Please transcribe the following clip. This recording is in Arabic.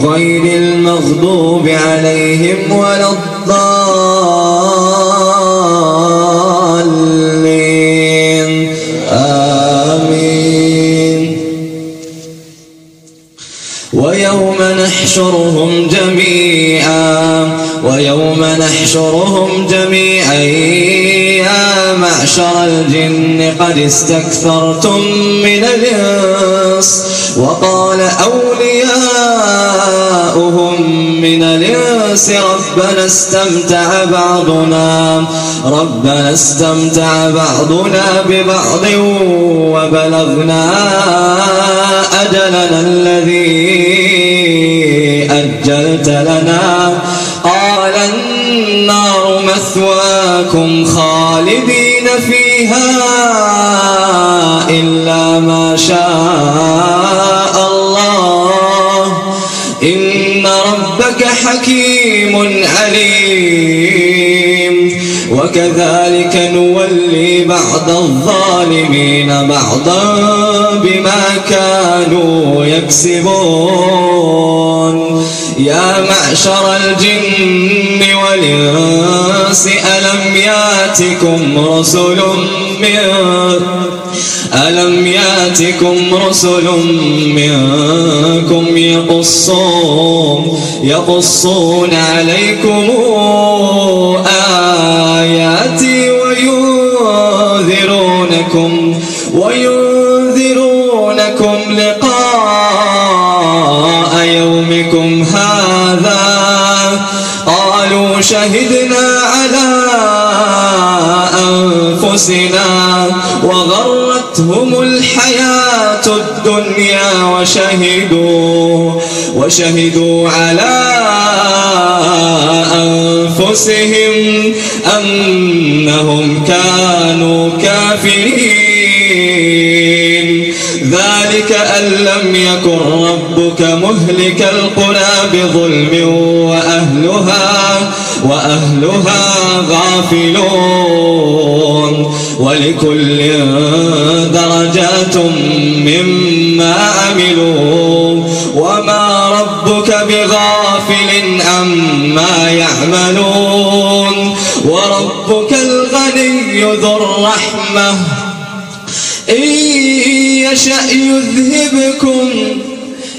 غير المغضوب عليهم ولا الضالين. آمين. ويوم نحشرهم جميعا ويوم نحشرهم جميعا. يا معشر الجن قد استكثرتم من الإنس وقال أولياؤهم من الإنس ربنا استمتع بعضنا ربنا استمتع بعضنا ببعض وبلغنا أجلنا الذي أجلت لنا قال النار مثواكم خالدين فيها إلا ما شاء ربك حكيم عليم وكذلك نولي بعض الظالمين بعضا بما كانوا يكسبون. يا معشر الجن والإنس ألم يأتكم رسل منكم ألم يأتكم رسل منكم يقصون يقصون عليكم آياتي وينذرونكم وينذرونكم لقاء يومكم هذا. قالوا شهدنا أنفسنا وغرتهم الحياة الدنيا وشهدوا وشهدوا على أنفسهم أنهم كانوا كافرين. ذلك أن لم يكن ربك مهلك القرى بظلم وأهلها وأهلها غافلون ولكل درجات مما عملوا وما ربك بغافل عما يعملون وربك الغني ذو الرحمة إن يشأ يذهبكم